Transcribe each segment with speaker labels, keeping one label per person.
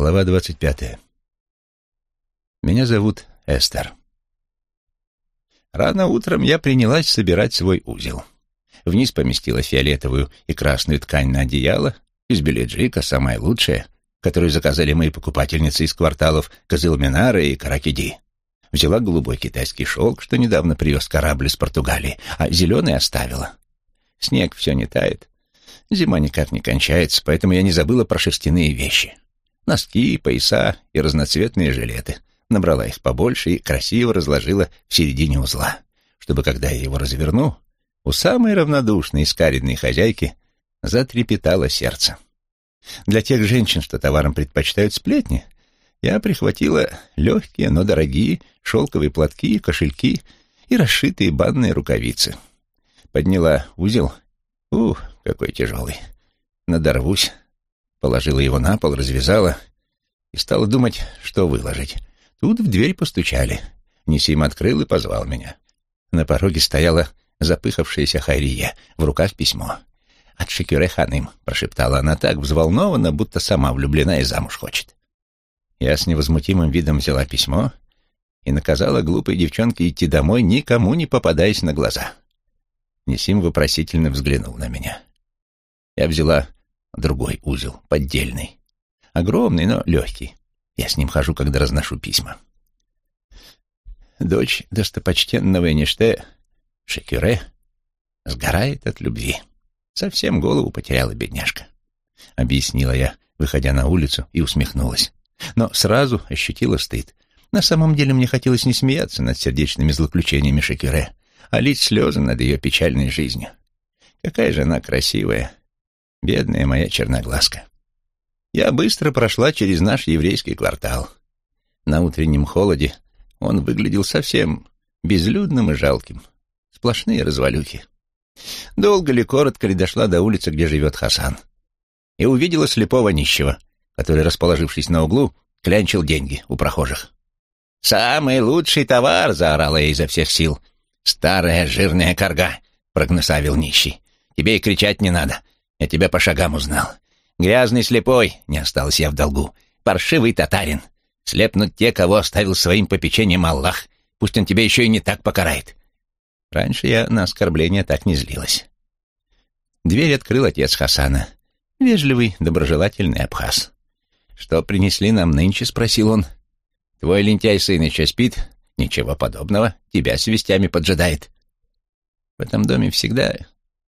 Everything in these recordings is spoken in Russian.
Speaker 1: Глава двадцать пятая. Меня зовут Эстер. Рано утром я принялась собирать свой узел. Вниз поместила фиолетовую и красную ткань на одеяло, из беледжика самая лучшая, которую заказали мои покупательницы из кварталов Козылминара и Каракиди. Взяла голубой китайский шелк, что недавно привез корабль из Португалии, а зеленый оставила. Снег все не тает. Зима никак не кончается, поэтому я не забыла про шерстяные вещи. Носки, пояса и разноцветные жилеты. Набрала их побольше и красиво разложила в середине узла, чтобы, когда я его разверну, у самой равнодушной и скаридной хозяйки затрепетало сердце. Для тех женщин, что товаром предпочитают сплетни, я прихватила легкие, но дорогие шелковые платки, кошельки и расшитые банные рукавицы. Подняла узел. Ух, какой тяжелый. Надорвусь. Положила его на пол, развязала и стала думать, что выложить. Тут в дверь постучали. Несим открыл и позвал меня. На пороге стояла запыхавшаяся Хайрия, в руках письмо. «От Шекюре Ханым», — прошептала она так взволнованно, будто сама влюблена и замуж хочет. Я с невозмутимым видом взяла письмо и наказала глупой девчонке идти домой, никому не попадаясь на глаза. Несим вопросительно взглянул на меня. Я взяла другой узел, поддельный. Огромный, но легкий. Я с ним хожу, когда разношу письма. Дочь достопочтенного Эниште, Шекюре, сгорает от любви. Совсем голову потеряла бедняжка. Объяснила я, выходя на улицу, и усмехнулась. Но сразу ощутила стыд. На самом деле мне хотелось не смеяться над сердечными злоключениями Шекюре, а лить слезы над ее печальной жизнью. Какая же она красивая, бедная моя черноглазка. Я быстро прошла через наш еврейский квартал. На утреннем холоде он выглядел совсем безлюдным и жалким. Сплошные развалюхи. Долго ли, коротко ли дошла до улицы, где живет Хасан. И увидела слепого нищего, который, расположившись на углу, клянчил деньги у прохожих. «Самый лучший товар!» — заорала я изо всех сил. «Старая жирная корга!» — прогнусавил нищий. «Тебе и кричать не надо. Я тебя по шагам узнал. Грязный слепой, не осталось я в долгу. Паршивый татарин. Слепнут те, кого оставил своим попечением Аллах. Пусть он тебя еще и не так покарает». Раньше я на оскорбление так не злилась. Дверь открыл отец Хасана. Вежливый, доброжелательный абхаз. «Что принесли нам нынче?» — спросил он. «Твой лентяй сын еще спит?» «Ничего подобного. Тебя с вестями поджидает». В этом доме всегда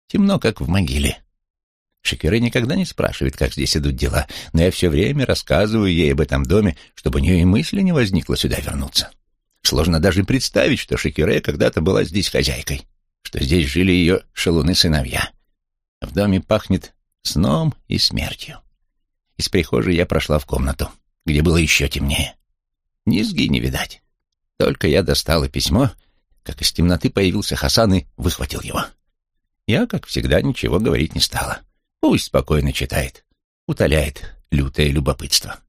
Speaker 1: темно, как в могиле. Шекеры никогда не спрашивает, как здесь идут дела, но я все время рассказываю ей об этом доме, чтобы у нее и мысли не возникло сюда вернуться. Сложно даже представить, что Шекере когда-то была здесь хозяйкой, что здесь жили ее шалуны-сыновья. В доме пахнет сном и смертью. Из прихожей я прошла в комнату, где было еще темнее. Низги не видать. Только я достала письмо, как из темноты появился Хасан и выхватил его. Я, как всегда, ничего говорить не стала. Пусть спокойно читает, утоляет лютое любопытство.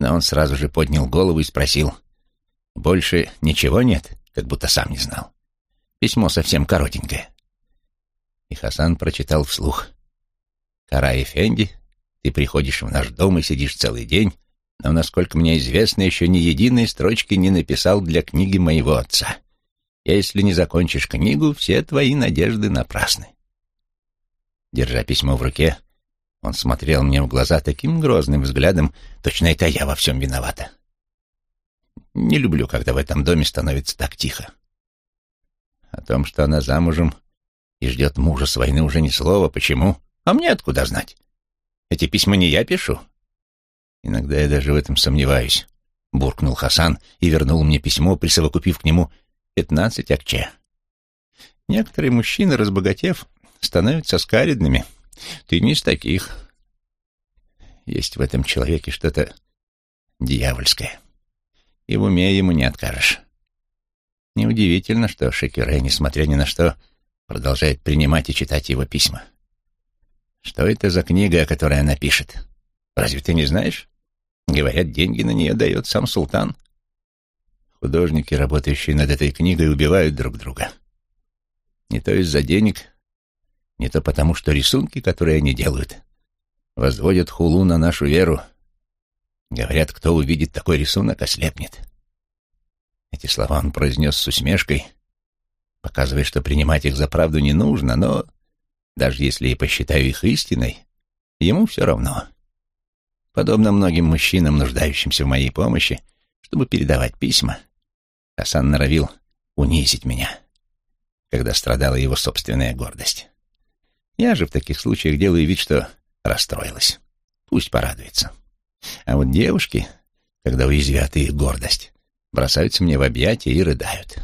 Speaker 1: Но он сразу же поднял голову и спросил. «Больше ничего нет?» Как будто сам не знал. Письмо совсем коротенькое. И Хасан прочитал вслух. «Кара Эфенди, ты приходишь в наш дом и сидишь целый день, но, насколько мне известно, еще ни единой строчки не написал для книги моего отца. Если не закончишь книгу, все твои надежды напрасны. Держа письмо в руке, он смотрел мне в глаза таким грозным взглядом, точно это я во всем виновата. Не люблю, когда в этом доме становится так тихо. О том, что она замужем и ждет мужа с войны, уже ни слова. Почему? А мне откуда знать? Эти письма не я пишу. Иногда я даже в этом сомневаюсь, буркнул Хасан и вернул мне письмо, присовокупив к нему пятнадцать акче. Некоторые мужчины, разбогатев, становятся скаридными. Ты не из таких. Есть в этом человеке что-то дьявольское. И в уме ему не откажешь. Неудивительно, что Шекюре, несмотря ни на что, продолжает принимать и читать его письма. Что это за книга, о которой она пишет? Разве ты не знаешь? Говорят, деньги на нее дает сам султан. Художники, работающие над этой книгой, убивают друг друга. Не то из-за денег, не то потому, что рисунки, которые они делают, возводят хулу на нашу веру. Говорят, кто увидит такой рисунок, ослепнет. Эти слова он произнес с усмешкой, показывая, что принимать их за правду не нужно, но даже если я посчитаю их истиной, ему все равно. Подобно многим мужчинам, нуждающимся в моей помощи, чтобы передавать письма, Хасан норовил унизить меня, когда страдала его собственная гордость. Я же в таких случаях делаю вид, что расстроилась. Пусть порадуется. А вот девушки, когда уязвят их гордость, бросаются мне в объятия и рыдают.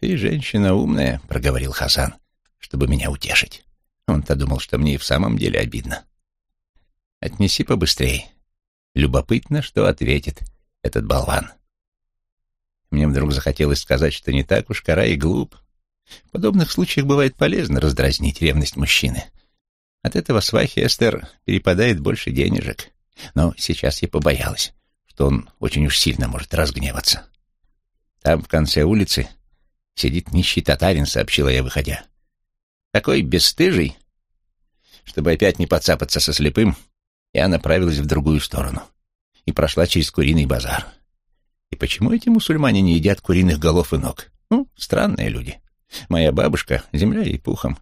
Speaker 1: «Ты женщина умная», — проговорил Хасан, чтобы меня утешить. Он-то думал, что мне и в самом деле обидно. «Отнеси побыстрей. Любопытно, что ответит этот болван». Мне вдруг захотелось сказать, что не так уж кора и глуп. В подобных случаях бывает полезно раздразнить ревность мужчины. От этого свахи Эстер перепадает больше денежек. Но сейчас я побоялась, что он очень уж сильно может разгневаться. Там, в конце улицы, сидит нищий татарин, сообщила я, выходя. Такой бесстыжий, чтобы опять не подцапаться со слепым, я направилась в другую сторону и прошла через куриный базар. И почему эти мусульмане не едят куриных голов и ног? Ну, странные люди. Моя бабушка, земля и пухом,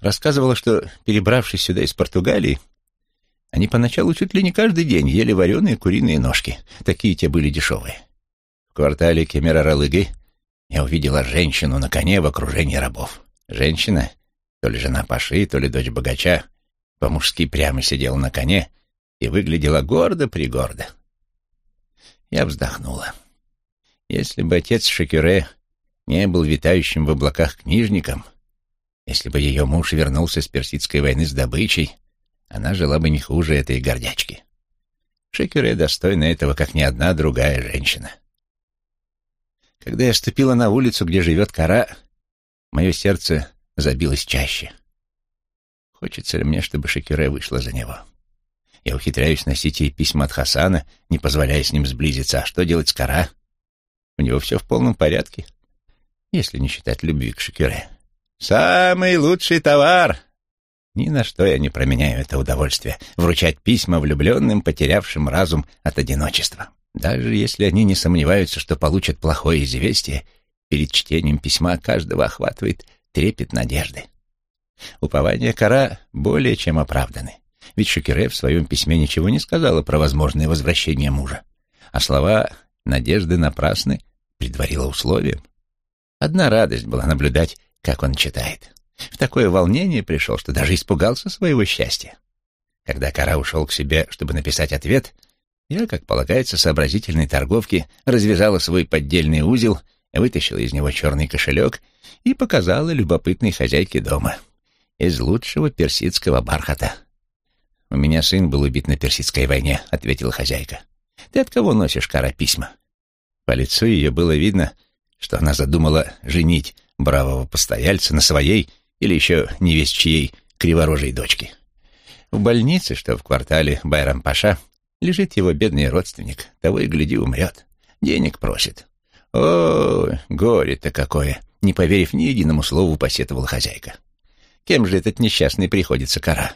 Speaker 1: рассказывала, что, перебравшись сюда из Португалии, они поначалу чуть ли не каждый день ели вареные куриные ножки. Такие те были дешевые. В квартале Кемера-Ралыгы я увидела женщину на коне в окружении рабов. Женщина, то ли жена Паши, то ли дочь богача, по-мужски прямо сидела на коне и выглядела гордо-пригордо. Я вздохнула. Если бы отец Шекюре не был витающим в облаках книжником, если бы ее муж вернулся с персидской войны с добычей, она жила бы не хуже этой гордячки. Шекюре достойна этого, как ни одна другая женщина. Когда я ступила на улицу, где живет кора, мое сердце забилось чаще. Хочется ли мне, чтобы Шекюре вышла за него? Я ухитряюсь носить ей письма от Хасана, не позволяя с ним сблизиться. А что делать с кора? У него все в полном порядке, если не считать любви к Шекюре. «Самый лучший товар!» Ни на что я не променяю это удовольствие — вручать письма влюбленным, потерявшим разум от одиночества. Даже если они не сомневаются, что получат плохое известие, перед чтением письма каждого охватывает трепет надежды. Упования кора более чем оправданы. Ведь Шекере в своем письме ничего не сказала про возможное возвращение мужа. А слова «надежды напрасны» предварила условием. Одна радость была наблюдать, как он читает. В такое волнение пришел, что даже испугался своего счастья. Когда Кара ушел к себе, чтобы написать ответ, я, как полагается сообразительной торговке, развязала свой поддельный узел, вытащила из него черный кошелек и показала любопытной хозяйке дома. Из лучшего персидского бархата. «У меня сын был убит на персидской войне», — ответила хозяйка. «Ты от кого носишь, Кара, письма?» По лицу ее было видно, что она задумала женить бравого постояльца на своей или еще не весь чьей криворожей дочке. В больнице, что в квартале Байрам-Паша, лежит его бедный родственник, того и гляди умрет. Денег просит. О, горе-то какое! Не поверив ни единому слову, посетовала хозяйка. Кем же этот несчастный приходится кора?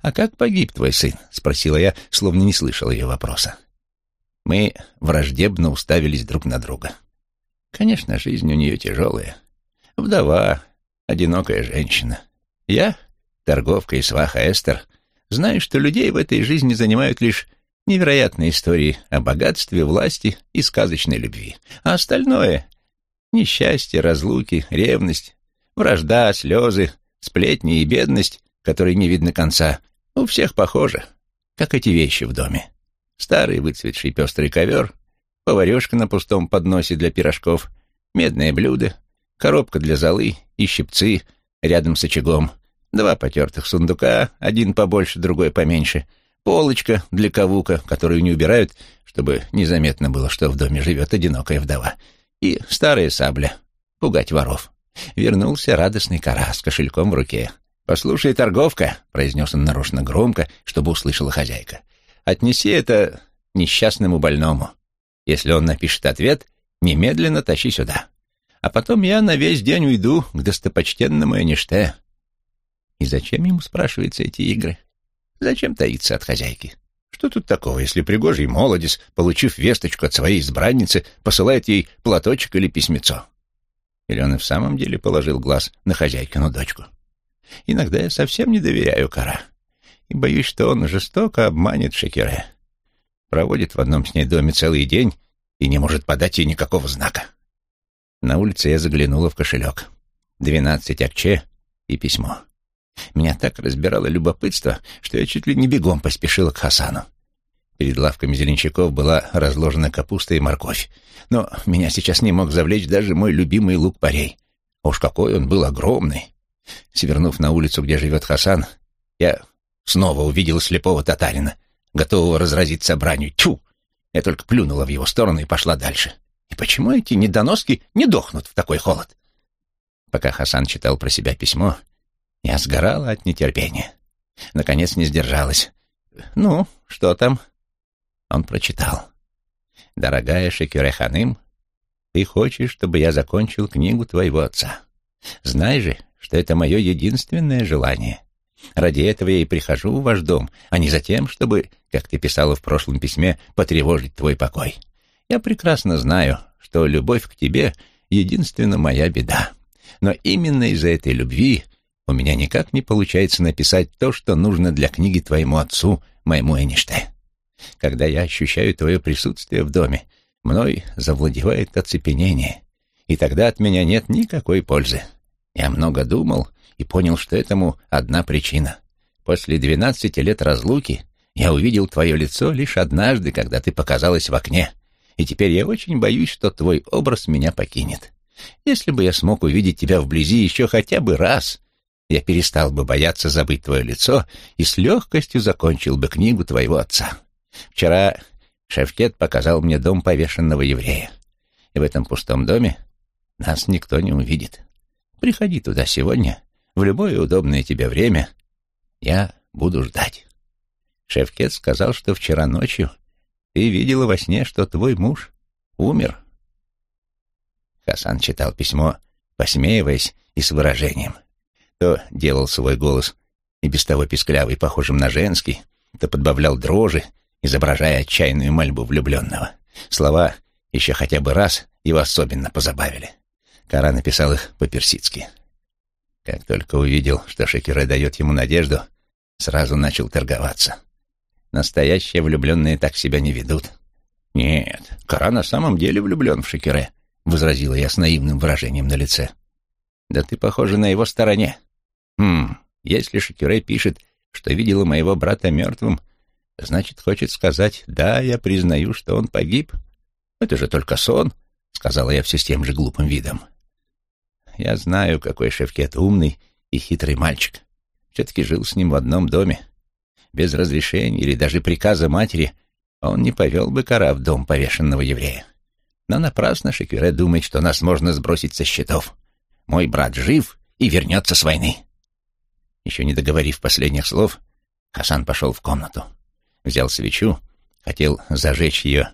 Speaker 1: А как погиб твой сын? Спросила я, словно не слышал ее вопроса. Мы враждебно уставились друг на друга. Конечно, жизнь у нее тяжелая. Вдова, одинокая женщина. Я, торговка и сваха Эстер, знаю, что людей в этой жизни занимают лишь невероятные истории о богатстве, власти и сказочной любви. А остальное — несчастье, разлуки, ревность, вражда, слезы, сплетни и бедность, которой не видно конца, у всех похоже, как эти вещи в доме. Старый выцветший пестрый ковер, поварешка на пустом подносе для пирожков, медное блюдо, коробка для золы и щипцы рядом с очагом, два потертых сундука, один побольше, другой поменьше, полочка для кавука, которую не убирают, чтобы незаметно было, что в доме живет одинокая вдова, и старая сабля — пугать воров. Вернулся радостный кора с кошельком в руке. «Послушай, торговка», — произнес он нарочно громко, чтобы услышала хозяйка, — «отнеси это несчастному больному. Если он напишет ответ, немедленно тащи сюда а потом я на весь день уйду к достопочтенному Эниште. И зачем ему, спрашивается, эти игры? Зачем таиться от хозяйки? Что тут такого, если пригожий молодец, получив весточку от своей избранницы, посылает ей платочек или письмецо? Или он и в самом деле положил глаз на хозяйкину дочку? Иногда я совсем не доверяю Кара и боюсь, что он жестоко обманет Шекере. Проводит в одном с ней доме целый день и не может подать ей никакого знака. На улице я заглянула в кошелек. Двенадцать акче и письмо. Меня так разбирало любопытство, что я чуть ли не бегом поспешила к Хасану. Перед лавками зеленщиков была разложена капуста и морковь. Но меня сейчас не мог завлечь даже мой любимый лук-порей. Уж какой он был огромный. Свернув на улицу, где живет Хасан, я снова увидел слепого татарина, готового разразить собранию. Тьфу! Я только плюнула в его сторону и пошла дальше. И почему эти недоноски не дохнут в такой холод? Пока Хасан читал про себя письмо, я сгорала от нетерпения. Наконец не сдержалась. «Ну, что там?» Он прочитал. «Дорогая Шекюре Ханым, ты хочешь, чтобы я закончил книгу твоего отца. Знай же, что это мое единственное желание. Ради этого я и прихожу в ваш дом, а не за тем, чтобы, как ты писала в прошлом письме, потревожить твой покой. Я прекрасно знаю, что любовь к тебе — единственно моя беда. Но именно из-за этой любви у меня никак не получается написать то, что нужно для книги твоему отцу, моему Эништейну. Когда я ощущаю твое присутствие в доме, мной завладевает оцепенение, и тогда от меня нет никакой пользы. Я много думал и понял, что этому одна причина. После двенадцати лет разлуки я увидел твое лицо лишь однажды, когда ты показалась в окне, и теперь я очень боюсь, что твой образ меня покинет. Если бы я смог увидеть тебя вблизи еще хотя бы раз, я перестал бы бояться забыть твое лицо и с легкостью закончил бы книгу твоего отца. Вчера Шевкет показал мне дом повешенного еврея, и в этом пустом доме нас никто не увидит. Приходи туда сегодня, в любое удобное тебе время. Я буду ждать. Шевкет сказал, что вчера ночью ты видела во сне, что твой муж умер. Хасан читал письмо, посмеиваясь и с выражением. То делал свой голос и без того писклявый, похожим на женский, то подбавлял дрожи, изображая отчаянную мольбу влюбленного. Слова еще хотя бы раз его особенно позабавили. Кара написал их по-персидски. Как только увидел, что Шекере дает ему надежду, сразу начал торговаться. Настоящие влюбленные так себя не ведут. «Нет, Кара на самом деле влюблен в Шекере», — возразила я с наивным выражением на лице. «Да ты, похожа на его стороне. Хм, если Шекере пишет, что видела моего брата мертвым, Значит, хочет сказать, да, я признаю, что он погиб. Это же только сон, сказала я все с тем же глупым видом. Я знаю, какой Шевкет умный и хитрый мальчик. Все-таки жил с ним в одном доме. Без разрешения или даже приказа матери он не повел бы кора в дом повешенного еврея. Но напрасно Шекюре думает, что нас можно сбросить со счетов. Мой брат жив и вернется с войны. Еще не договорив последних слов, Хасан пошел в комнату взял свечу, хотел зажечь ее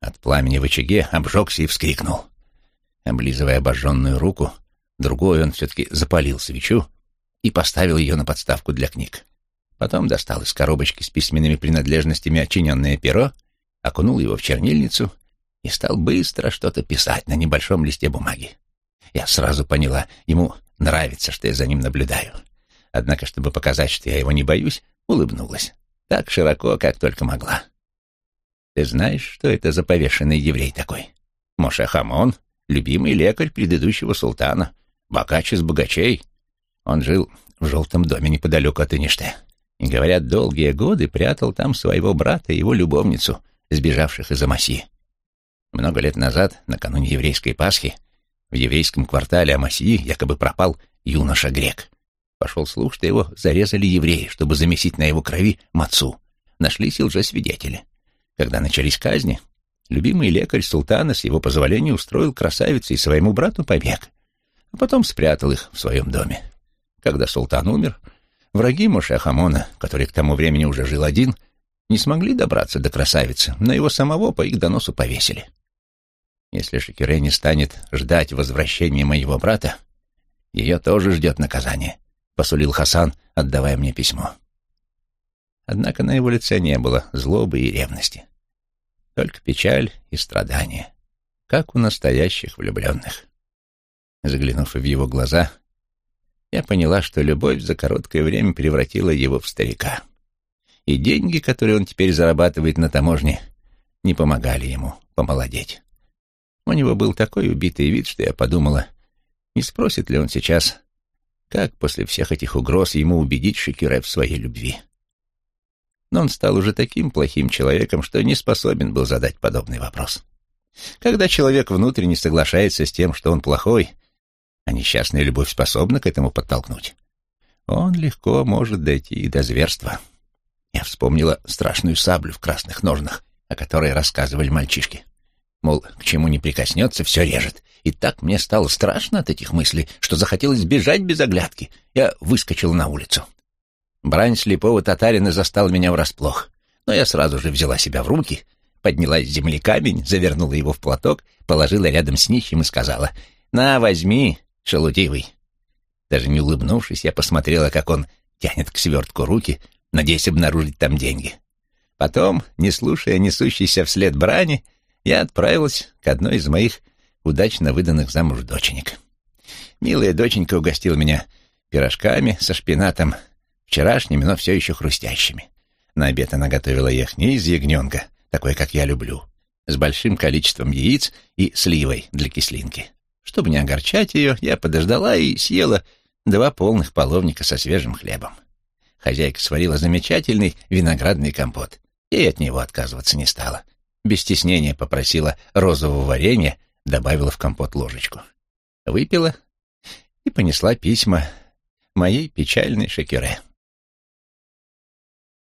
Speaker 1: от пламени в очаге, обжегся и вскрикнул. Облизывая обожженную руку, другой он все-таки запалил свечу и поставил ее на подставку для книг. Потом достал из коробочки с письменными принадлежностями очиненное перо, окунул его в чернильницу и стал быстро что-то писать на небольшом листе бумаги. Я сразу поняла, ему нравится, что я за ним наблюдаю. Однако, чтобы показать, что я его не боюсь, улыбнулась так широко, как только могла. Ты знаешь, что это за повешенный еврей такой? Моше Хамон, любимый лекарь предыдущего султана, богач из богачей. Он жил в желтом доме неподалеку от Иниште. И, говорят, долгие годы прятал там своего брата и его любовницу, сбежавших из Амаси. Много лет назад, накануне еврейской Пасхи, в еврейском квартале Амасии якобы пропал юноша-грек. Пошел слух, что его зарезали евреи, чтобы замесить на его крови мацу. Нашлись и лжесвидетели. Когда начались казни, любимый лекарь султана с его позволения устроил красавице и своему брату побег, а потом спрятал их в своем доме. Когда султан умер, враги Моше Хамона, который к тому времени уже жил один, не смогли добраться до красавицы, но его самого по их доносу повесили. Если Шекире не станет ждать возвращения моего брата, ее тоже ждет наказание — посулил Хасан, отдавая мне письмо. Однако на его лице не было злобы и ревности. Только печаль и страдания, как у настоящих влюбленных. Заглянув в его глаза, я поняла, что любовь за короткое время превратила его в старика. И деньги, которые он теперь зарабатывает на таможне, не помогали ему помолодеть. У него был такой убитый вид, что я подумала, не спросит ли он сейчас, как после всех этих угроз ему убедить Шекюре в своей любви. Но он стал уже таким плохим человеком, что не способен был задать подобный вопрос. Когда человек внутренне соглашается с тем, что он плохой, а несчастная любовь способна к этому подтолкнуть, он легко может дойти и до зверства. Я вспомнила страшную саблю в красных ножнах, о которой рассказывали мальчишки. Мол, к чему не прикоснется, все режет. И так мне стало страшно от этих мыслей, что захотелось бежать без оглядки. Я выскочил на улицу. Брань слепого татарина застал меня врасплох. Но я сразу же взяла себя в руки, подняла с земли камень, завернула его в платок, положила рядом с нищим и сказала «На, возьми, шелудивый». Даже не улыбнувшись, я посмотрела, как он тянет к свертку руки, надеясь обнаружить там деньги. Потом, не слушая несущийся вслед брани, я отправилась к одной из моих удачно выданных замуж доченек. Милая доченька угостила меня пирожками со шпинатом, вчерашними, но все еще хрустящими. На обед она готовила яхни из ягненка, такой, как я люблю, с большим количеством яиц и сливой для кислинки. Чтобы не огорчать ее, я подождала и съела два полных половника со свежим хлебом. Хозяйка сварила замечательный виноградный компот, и от него отказываться не стала. Без стеснения попросила розового варенья, добавила в компот ложечку. Выпила и понесла письма моей печальной Шекюре.